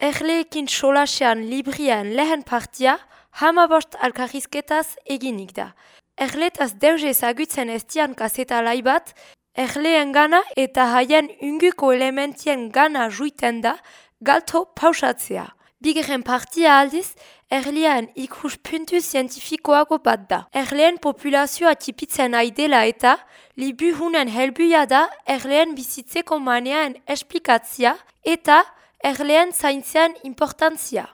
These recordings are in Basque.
Erleekin solasean librian lehen partia, hamabost alkarrizketaz eginik da. Erletaz deus ezagutzen ez dian kaseta bat, erleen gana eta haien unguko elementien gana juiten da, galto pausatzea. Bigeren partia aldiz, erlean ikuspuntu zientifikoago bat da. Erleen populazioa tipitzen aidela eta, libu hunen helbuia da erleen bizitzeko manean esplikatzia eta erleen zaintzean importantzia.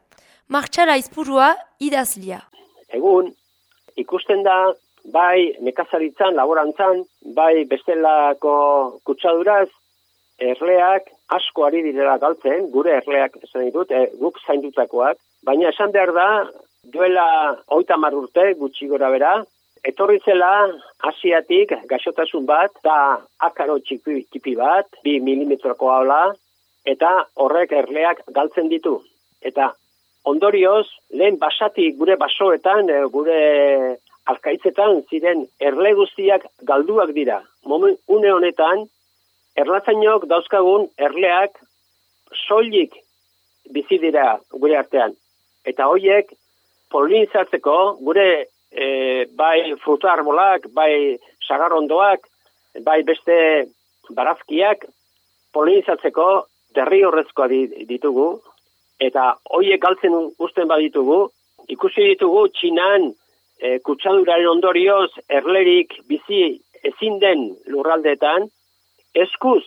Martxala izpurua idazlia. Egun, ikusten da, bai nekazaritzan, laborantzan, bai bestelako kutsaduraz, erleak asko ari direla galtzen, gure erleak esan ditut, e, guk zaindutakoak, baina esan behar da, duela oita marrurte gutxi gora bera, etorri zela asiatik gaixotasun bat, da akaro txipi, txipi bat, bi milimetroko haula, eta horrek erleak galtzen ditu. Eta ondorioz, lehen basatik gure basoetan, e, gure alkaitzetan ziren erle guztiak galduak dira. Momen, une honetan, erlatzainok dauzkagun erleak soilik bizi dira gure artean. Eta hoiek polinizatzeko gure e, bai fruta arbolak, bai sagarrondoak, bai beste barazkiak polinizatzeko derri horrezkoa ditugu. Eta hoiek galtzen usten baditugu, ikusi ditugu txinan e, kutsaduraren ondorioz erlerik bizi ezin den lurraldeetan, eskuz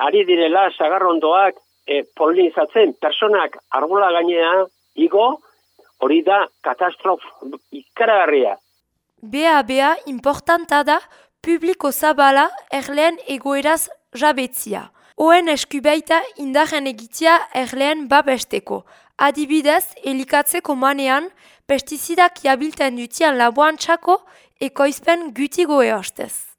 ari direla sagarrondoak e, polinizatzen personak arbola gainea igo hori da katastrof ikaragarria. Bea bea importanta da publiko zabala erleen egoeraz jabetzia. Oen eskubeita indaren egitea erleen babesteko. Adibidez, elikatzeko manean, pestizidak jabilten dutian laboan txako ekoizpen gutigo eostez.